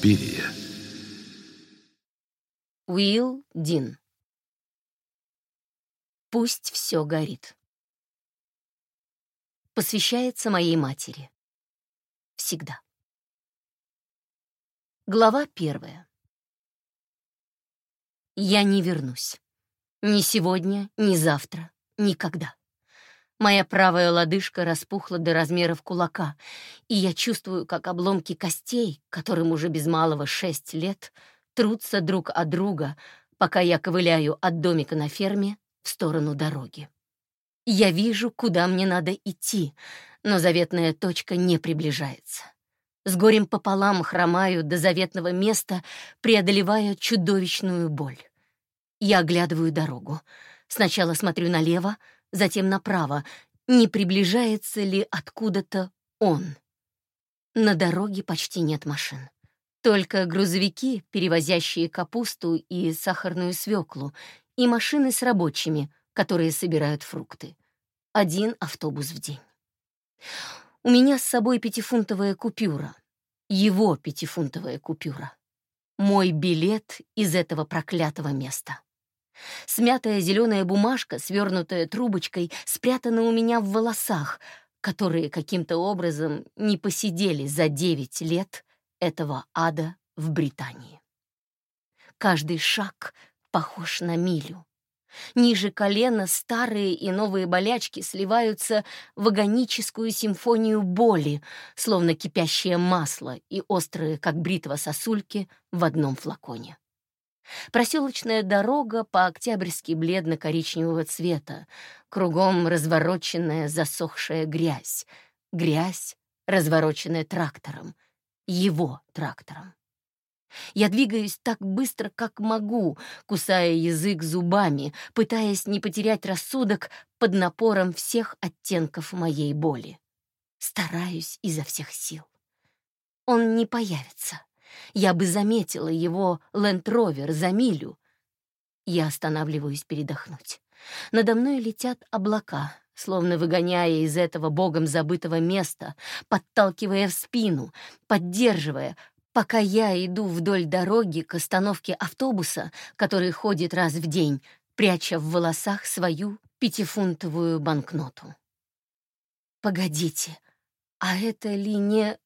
Суспирия. Уилл Дин. Пусть все горит. Посвящается моей матери. Всегда. Глава первая. Я не вернусь. Ни сегодня, ни завтра, никогда. Моя правая лодыжка распухла до размеров кулака, и я чувствую, как обломки костей, которым уже без малого шесть лет, трутся друг от друга, пока я ковыляю от домика на ферме в сторону дороги. Я вижу, куда мне надо идти, но заветная точка не приближается. С горем пополам хромаю до заветного места, преодолевая чудовищную боль. Я оглядываю дорогу. Сначала смотрю налево, затем направо, не приближается ли откуда-то он. На дороге почти нет машин. Только грузовики, перевозящие капусту и сахарную свеклу, и машины с рабочими, которые собирают фрукты. Один автобус в день. У меня с собой пятифунтовая купюра. Его пятифунтовая купюра. Мой билет из этого проклятого места. Смятая зеленая бумажка, свернутая трубочкой, спрятана у меня в волосах, которые каким-то образом не посидели за девять лет этого ада в Британии. Каждый шаг похож на милю. Ниже колена старые и новые болячки сливаются в агоническую симфонию боли, словно кипящее масло и острые, как бритва сосульки, в одном флаконе. Проселочная дорога по-октябрьски бледно-коричневого цвета, кругом развороченная засохшая грязь. Грязь, развороченная трактором. Его трактором. Я двигаюсь так быстро, как могу, кусая язык зубами, пытаясь не потерять рассудок под напором всех оттенков моей боли. Стараюсь изо всех сил. Он не появится. Я бы заметила его лендровер за милю. Я останавливаюсь передохнуть. Надо мной летят облака, словно выгоняя из этого богом забытого места, подталкивая в спину, поддерживая, пока я иду вдоль дороги к остановке автобуса, который ходит раз в день, пряча в волосах свою пятифунтовую банкноту. Погодите, а это ли не...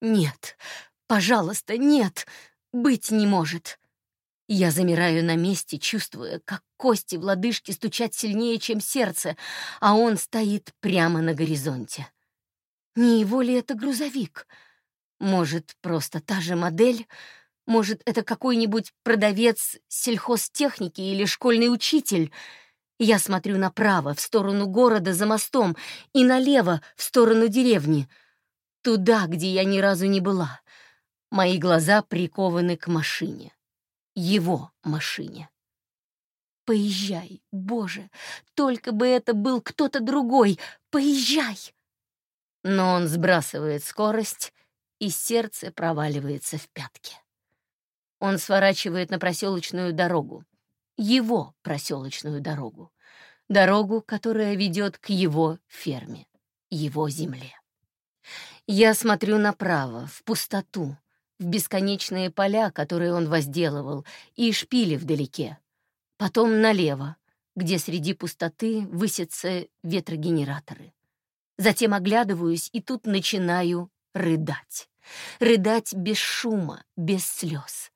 Нет, Пожалуйста, нет! Быть не может!» Я замираю на месте, чувствуя, как кости в лодыжке стучат сильнее, чем сердце, а он стоит прямо на горизонте. Не его ли это грузовик? Может, просто та же модель? Может, это какой-нибудь продавец сельхозтехники или школьный учитель? Я смотрю направо, в сторону города за мостом, и налево, в сторону деревни. Туда, где я ни разу не была. Мои глаза прикованы к машине. Его машине. Поезжай, Боже, только бы это был кто-то другой. Поезжай! Но он сбрасывает скорость, и сердце проваливается в пятки. Он сворачивает на проселочную дорогу. Его проселочную дорогу. Дорогу, которая ведет к его ферме, его земле. Я смотрю направо, в пустоту, в бесконечные поля, которые он возделывал, и шпили вдалеке. Потом налево, где среди пустоты высятся ветрогенераторы. Затем оглядываюсь и тут начинаю рыдать. Рыдать без шума, без слез.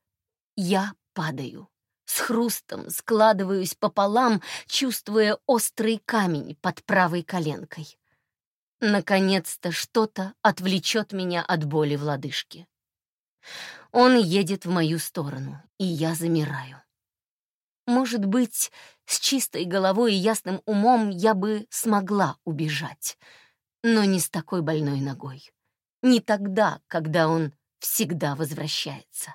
Я падаю. С хрустом складываюсь пополам, чувствуя острый камень под правой коленкой. Наконец-то что-то отвлечет меня от боли в лодыжке. Он едет в мою сторону, и я замираю. Может быть, с чистой головой и ясным умом я бы смогла убежать, но не с такой больной ногой. Не тогда, когда он всегда возвращается,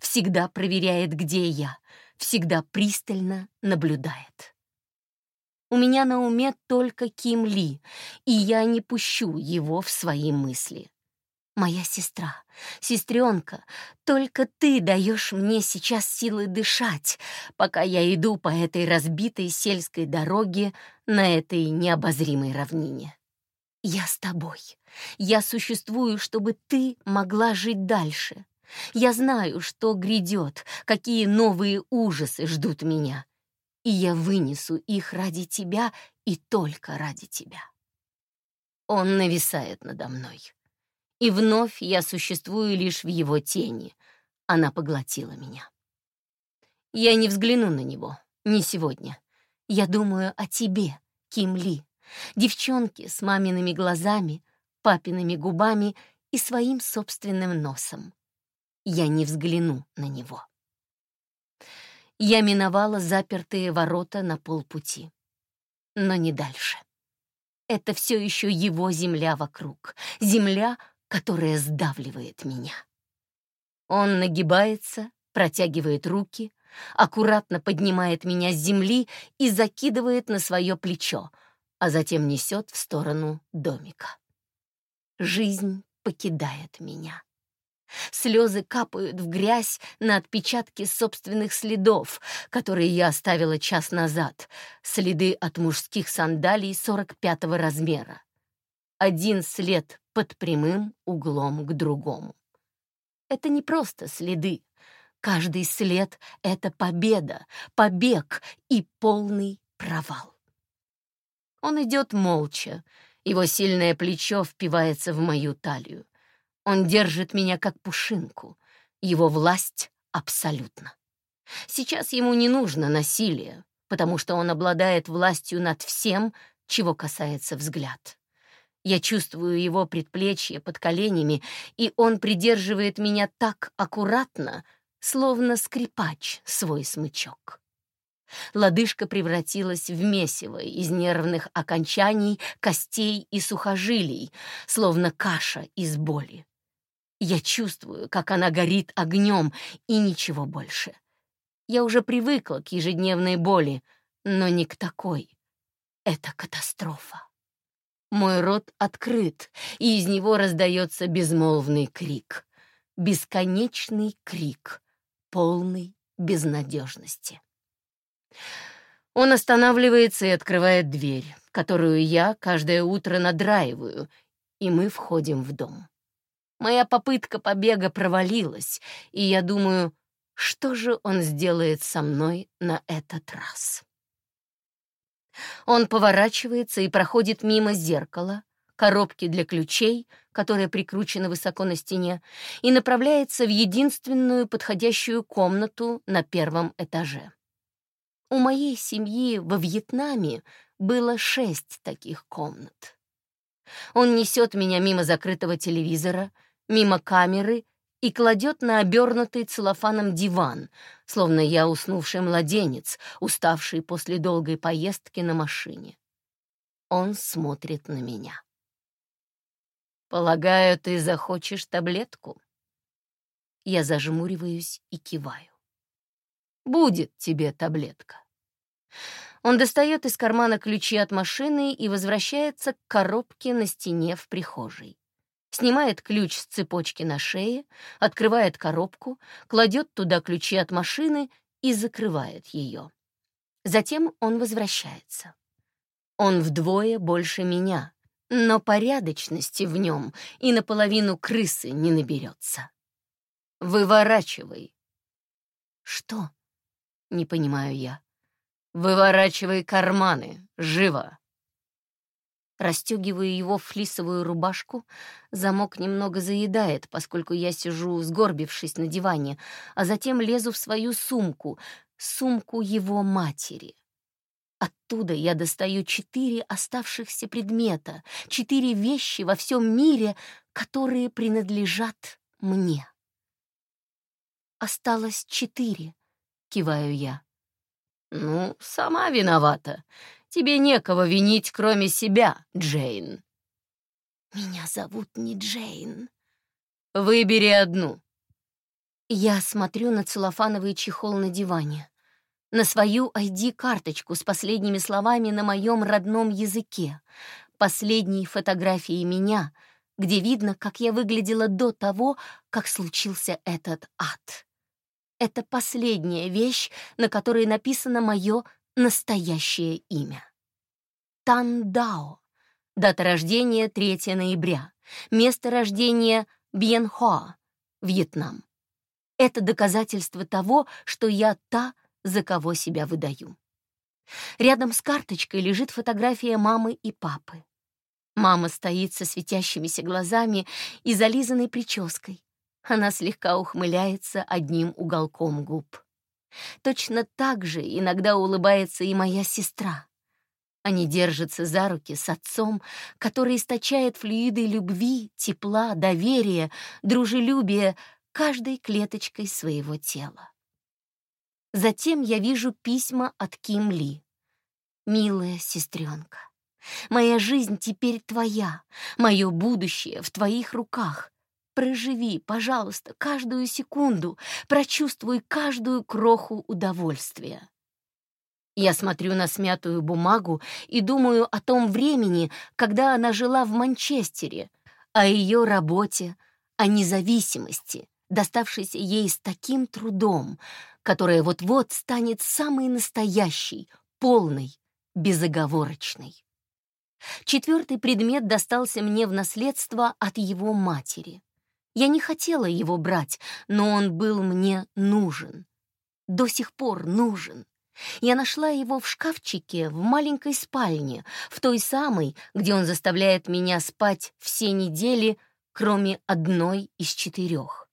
всегда проверяет, где я, всегда пристально наблюдает. У меня на уме только Ким Ли, и я не пущу его в свои мысли. Моя сестра, сестренка, только ты даешь мне сейчас силы дышать, пока я иду по этой разбитой сельской дороге на этой необозримой равнине. Я с тобой. Я существую, чтобы ты могла жить дальше. Я знаю, что грядет, какие новые ужасы ждут меня. И я вынесу их ради тебя и только ради тебя. Он нависает надо мной. И вновь я существую лишь в его тени. Она поглотила меня. Я не взгляну на него, не сегодня. Я думаю о тебе, Ким Ли, девчонке с мамиными глазами, папиными губами и своим собственным носом. Я не взгляну на него. Я миновала запертые ворота на полпути. Но не дальше. Это все еще его земля вокруг, земля, которая сдавливает меня. Он нагибается, протягивает руки, аккуратно поднимает меня с земли и закидывает на свое плечо, а затем несет в сторону домика. Жизнь покидает меня. Слезы капают в грязь на отпечатки собственных следов, которые я оставила час назад, следы от мужских сандалий 45-го размера. Один след под прямым углом к другому. Это не просто следы. Каждый след — это победа, побег и полный провал. Он идет молча, его сильное плечо впивается в мою талию. Он держит меня как пушинку. Его власть абсолютна. Сейчас ему не нужно насилие, потому что он обладает властью над всем, чего касается взгляд. Я чувствую его предплечье под коленями, и он придерживает меня так аккуратно, словно скрипач свой смычок. Лодыжка превратилась в месиво из нервных окончаний, костей и сухожилий, словно каша из боли. Я чувствую, как она горит огнем, и ничего больше. Я уже привыкла к ежедневной боли, но не к такой. Это катастрофа. Мой рот открыт, и из него раздается безмолвный крик. Бесконечный крик, полный безнадежности. Он останавливается и открывает дверь, которую я каждое утро надраиваю, и мы входим в дом. Моя попытка побега провалилась, и я думаю, что же он сделает со мной на этот раз? Он поворачивается и проходит мимо зеркала, коробки для ключей, которая прикручена высоко на стене, и направляется в единственную подходящую комнату на первом этаже. У моей семьи во Вьетнаме было шесть таких комнат. Он несет меня мимо закрытого телевизора, мимо камеры и кладет на обернутый целлофаном диван, словно я уснувший младенец, уставший после долгой поездки на машине. Он смотрит на меня. «Полагаю, ты захочешь таблетку?» Я зажмуриваюсь и киваю. «Будет тебе таблетка». Он достает из кармана ключи от машины и возвращается к коробке на стене в прихожей снимает ключ с цепочки на шее, открывает коробку, кладет туда ключи от машины и закрывает ее. Затем он возвращается. Он вдвое больше меня, но порядочности в нем и наполовину крысы не наберется. Выворачивай. Что? Не понимаю я. Выворачивай карманы, живо. Растегиваю его флисовую рубашку. Замок немного заедает, поскольку я сижу, сгорбившись на диване, а затем лезу в свою сумку, сумку его матери. Оттуда я достаю четыре оставшихся предмета, четыре вещи во всем мире, которые принадлежат мне. «Осталось четыре», — киваю я. «Ну, сама виновата. Тебе некого винить, кроме себя, Джейн». «Меня зовут не Джейн». «Выбери одну». Я смотрю на целлофановый чехол на диване, на свою ID-карточку с последними словами на моем родном языке, последней фотографии меня, где видно, как я выглядела до того, как случился этот ад. Это последняя вещь, на которой написано мое настоящее имя. Тан Дао. Дата рождения 3 ноября. Место рождения Бьенхоа, Вьетнам. Это доказательство того, что я та, за кого себя выдаю. Рядом с карточкой лежит фотография мамы и папы. Мама стоит со светящимися глазами и зализанной прической. Она слегка ухмыляется одним уголком губ. Точно так же иногда улыбается и моя сестра. Они держатся за руки с отцом, который источает флюиды любви, тепла, доверия, дружелюбия каждой клеточкой своего тела. Затем я вижу письма от Ким Ли. «Милая сестренка, моя жизнь теперь твоя, мое будущее в твоих руках. Проживи, пожалуйста, каждую секунду, прочувствуй каждую кроху удовольствия. Я смотрю на смятую бумагу и думаю о том времени, когда она жила в Манчестере, о ее работе, о независимости, доставшейся ей с таким трудом, которая вот-вот станет самой настоящей, полной, безоговорочной. Четвертый предмет достался мне в наследство от его матери. Я не хотела его брать, но он был мне нужен. До сих пор нужен. Я нашла его в шкафчике в маленькой спальне, в той самой, где он заставляет меня спать все недели, кроме одной из четырех.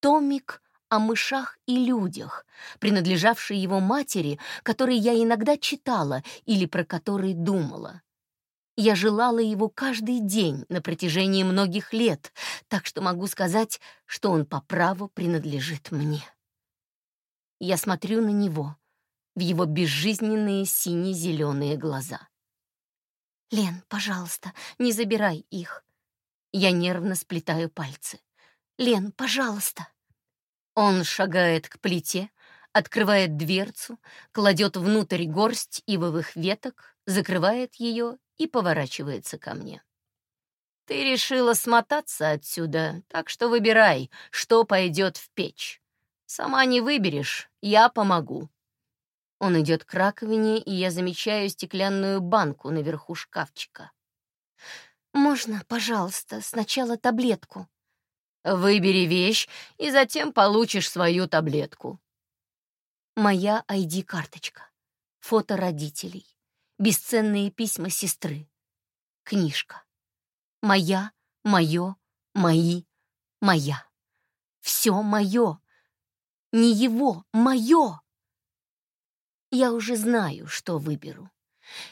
Томик о мышах и людях, принадлежавший его матери, который я иногда читала или про который думала. Я желала его каждый день на протяжении многих лет, так что могу сказать, что он по праву принадлежит мне. Я смотрю на него, в его безжизненные сине-зеленые глаза. «Лен, пожалуйста, не забирай их». Я нервно сплетаю пальцы. «Лен, пожалуйста». Он шагает к плите, открывает дверцу, кладет внутрь горсть ивовых веток, закрывает ее и поворачивается ко мне. «Ты решила смотаться отсюда, так что выбирай, что пойдет в печь. Сама не выберешь, я помогу». Он идет к раковине, и я замечаю стеклянную банку наверху шкафчика. «Можно, пожалуйста, сначала таблетку?» «Выбери вещь, и затем получишь свою таблетку». Моя ID-карточка, фото родителей, бесценные письма сестры, книжка. Моя, мое, мои, моя. Все мое. Не его, мое. Я уже знаю, что выберу.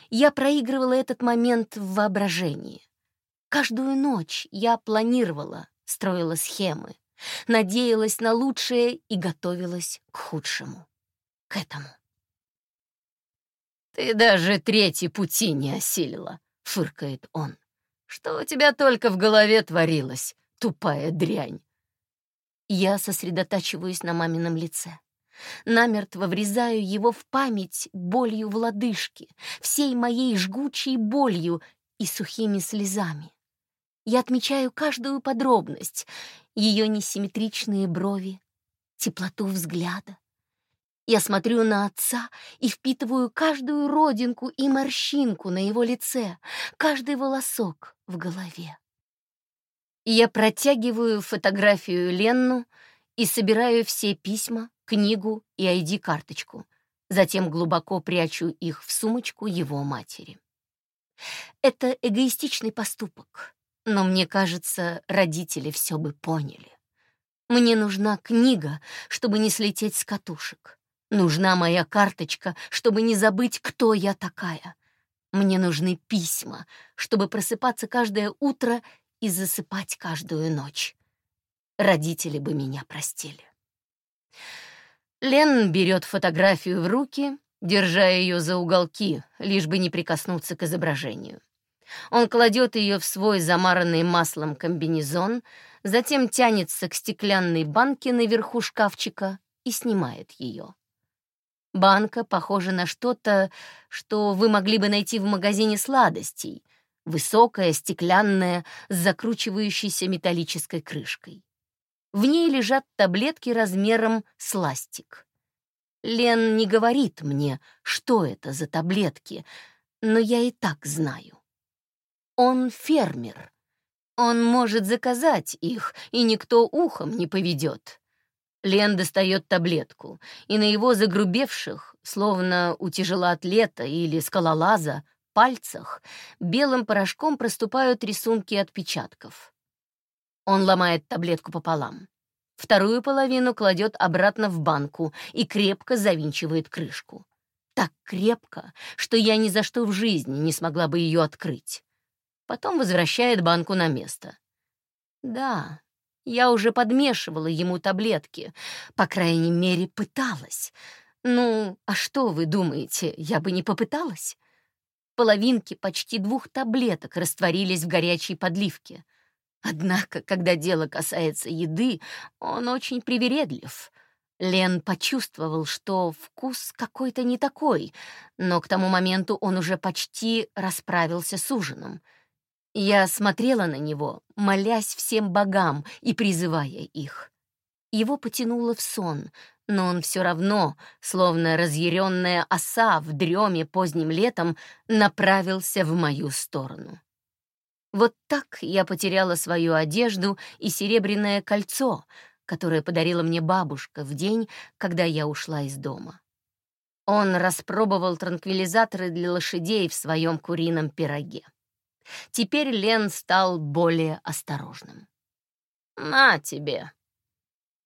Я проигрывала этот момент в воображении. Каждую ночь я планировала, строила схемы, надеялась на лучшее и готовилась к худшему, к этому. «Ты даже третий пути не осилила», — фыркает он. «Что у тебя только в голове творилось, тупая дрянь?» Я сосредотачиваюсь на мамином лице. Намертво врезаю его в память болью в лодыжке, всей моей жгучей болью и сухими слезами. Я отмечаю каждую подробность, ее несимметричные брови, теплоту взгляда, я смотрю на отца и впитываю каждую родинку и морщинку на его лице, каждый волосок в голове. Я протягиваю фотографию Ленну и собираю все письма, книгу и ID-карточку. Затем глубоко прячу их в сумочку его матери. Это эгоистичный поступок, но мне кажется, родители все бы поняли. Мне нужна книга, чтобы не слететь с катушек. Нужна моя карточка, чтобы не забыть, кто я такая. Мне нужны письма, чтобы просыпаться каждое утро и засыпать каждую ночь. Родители бы меня простили. Лен берет фотографию в руки, держа ее за уголки, лишь бы не прикоснуться к изображению. Он кладет ее в свой замаранный маслом комбинезон, затем тянется к стеклянной банке наверху шкафчика и снимает ее. Банка похожа на что-то, что вы могли бы найти в магазине сладостей. Высокая, стеклянная, с закручивающейся металлической крышкой. В ней лежат таблетки размером с ластик. Лен не говорит мне, что это за таблетки, но я и так знаю. Он фермер. Он может заказать их, и никто ухом не поведет. Лен достает таблетку, и на его загрубевших, словно у тяжелоатлета или скалолаза, пальцах белым порошком проступают рисунки отпечатков. Он ломает таблетку пополам. Вторую половину кладет обратно в банку и крепко завинчивает крышку. Так крепко, что я ни за что в жизни не смогла бы ее открыть. Потом возвращает банку на место. Да, я уже подмешивала ему таблетки, по крайней мере, пыталась. Ну, а что вы думаете, я бы не попыталась? Половинки почти двух таблеток растворились в горячей подливке. Однако, когда дело касается еды, он очень привередлив. Лен почувствовал, что вкус какой-то не такой, но к тому моменту он уже почти расправился с ужином — я смотрела на него, молясь всем богам и призывая их. Его потянуло в сон, но он все равно, словно разъяренная оса в дреме поздним летом, направился в мою сторону. Вот так я потеряла свою одежду и серебряное кольцо, которое подарила мне бабушка в день, когда я ушла из дома. Он распробовал транквилизаторы для лошадей в своем курином пироге. Теперь Лен стал более осторожным. «На тебе!»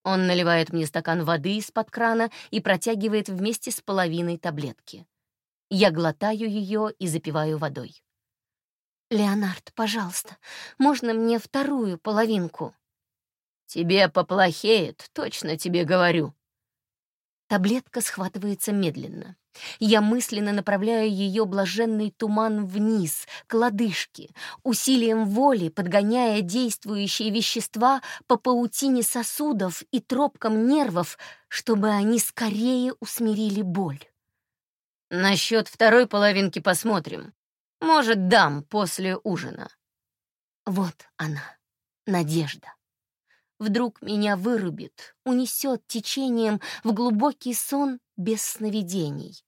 Он наливает мне стакан воды из-под крана и протягивает вместе с половиной таблетки. Я глотаю ее и запиваю водой. «Леонард, пожалуйста, можно мне вторую половинку?» «Тебе поплохеет, точно тебе говорю». Таблетка схватывается медленно. Я мысленно направляю ее блаженный туман вниз, к лодыжке, усилием воли подгоняя действующие вещества по паутине сосудов и тропкам нервов, чтобы они скорее усмирили боль. Насчет второй половинки посмотрим. Может, дам после ужина. Вот она, надежда. Вдруг меня вырубит, унесет течением в глубокий сон без сновидений.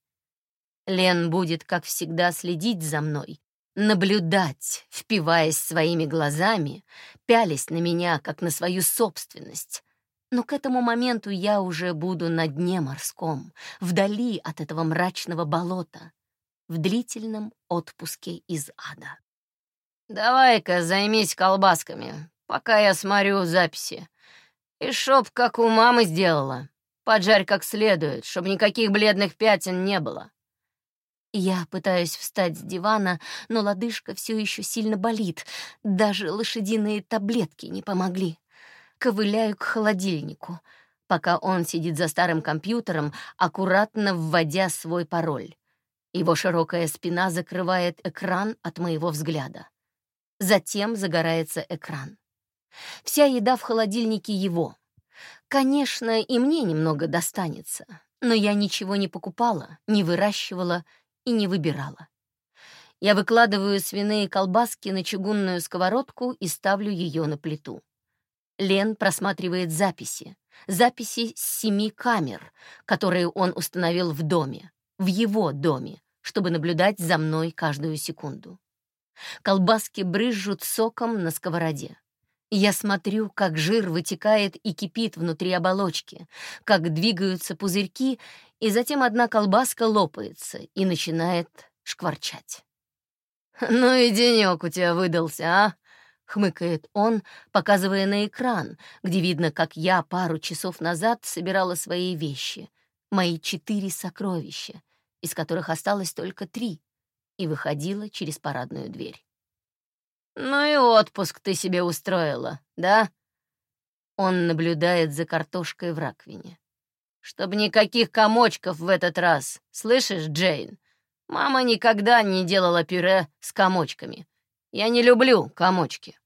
Лен будет, как всегда, следить за мной, наблюдать, впиваясь своими глазами, пялясь на меня, как на свою собственность. Но к этому моменту я уже буду на дне морском, вдали от этого мрачного болота, в длительном отпуске из ада. «Давай-ка займись колбасками, пока я смотрю записи. И чтоб как у мамы сделала. Поджарь как следует, чтобы никаких бледных пятен не было». Я пытаюсь встать с дивана, но лодыжка все еще сильно болит. Даже лошадиные таблетки не помогли. Ковыляю к холодильнику, пока он сидит за старым компьютером, аккуратно вводя свой пароль. Его широкая спина закрывает экран от моего взгляда. Затем загорается экран. Вся еда в холодильнике его. Конечно, и мне немного достанется, но я ничего не покупала, не выращивала и не выбирала. Я выкладываю свиные колбаски на чугунную сковородку и ставлю ее на плиту. Лен просматривает записи. Записи с семи камер, которые он установил в доме, в его доме, чтобы наблюдать за мной каждую секунду. Колбаски брызжут соком на сковороде. Я смотрю, как жир вытекает и кипит внутри оболочки, как двигаются пузырьки, и затем одна колбаска лопается и начинает шкварчать. «Ну и денек у тебя выдался, а?» — хмыкает он, показывая на экран, где видно, как я пару часов назад собирала свои вещи, мои четыре сокровища, из которых осталось только три, и выходила через парадную дверь. «Ну и отпуск ты себе устроила, да?» Он наблюдает за картошкой в раковине. «Чтобы никаких комочков в этот раз, слышишь, Джейн? Мама никогда не делала пюре с комочками. Я не люблю комочки».